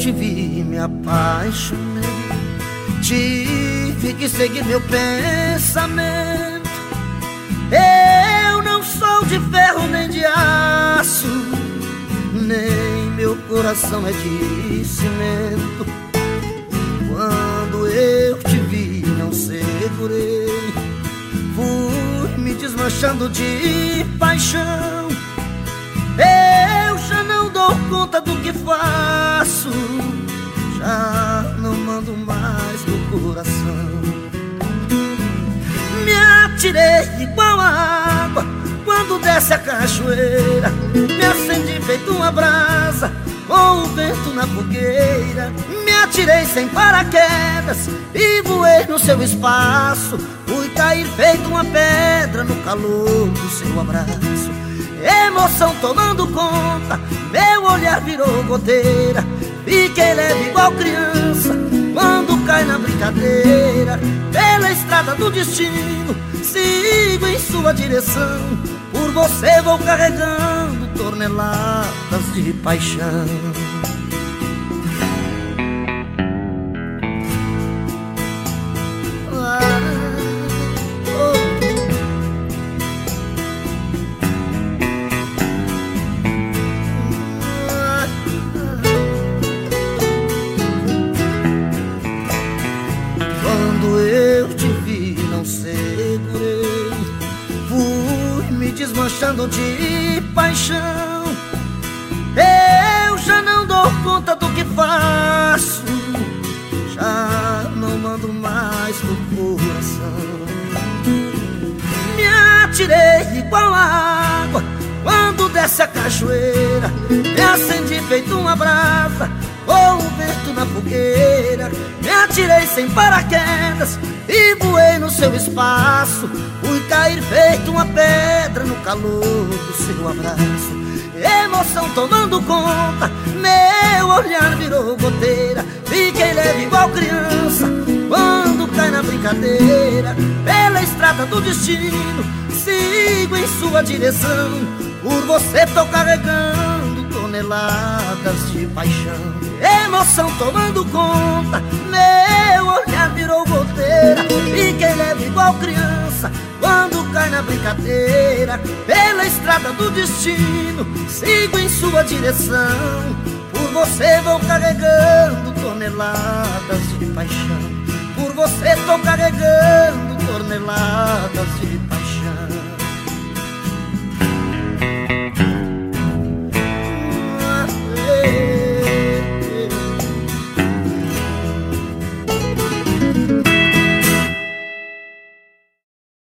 te vi, me apaixonei. Tive que seguir meu pensamento. Eu não sou de ferro nem de aço, nem meu coração é de cimento. Quando eu te vi, não segurei. Fui me desmanchando de paixão. Me atirei igual a água quando desce a cachoeira. Me acendi feito uma brasa com o vento na fogueira. Me atirei sem paraquedas e voei no seu espaço. Fui cair feito uma pedra no calor do seu abraço. Emoção tomando conta, meu olhar virou goteira. Fiquei leve igual criança quando cai na brincadeira. Estrada do destino, sigo em sua direção. Por você vou carregando toneladas de paixão. Desmanchando de paixão. Eu já não dou conta do que faço. Já não mando mais do coração. Me atirei igual água quando desce a cachoeira. Me acendi feito uma brasa com o vento na fogueira. Me atirei sem paraquedas e voei no seu espaço. Fui cair feito uma pedra no calor do seu abraço. Emoção tomando conta, meu olhar virou goteira. Fiquei leve igual criança quando cai na brincadeira. Pela estrada do destino, sigo em sua direção. Por você tô carregando toneladas de paixão. Emoção tomando conta, meu olhar virou goteira. Fiquei leve igual criança quando cai na brincadeira. Pela estrada do destino, sigo em sua direção. Por você vou carregando toneladas de paixão. Por você tô carregando toneladas de paixão.